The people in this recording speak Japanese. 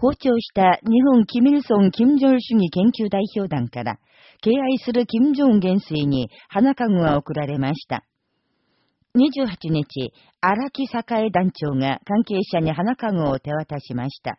訪朝した日本キミルソン・キム・ジョン主義研究代表団から、敬愛するキム・ジョン元帥に花籠が贈られました。28日、荒木栄団長が関係者に花籠を手渡しました。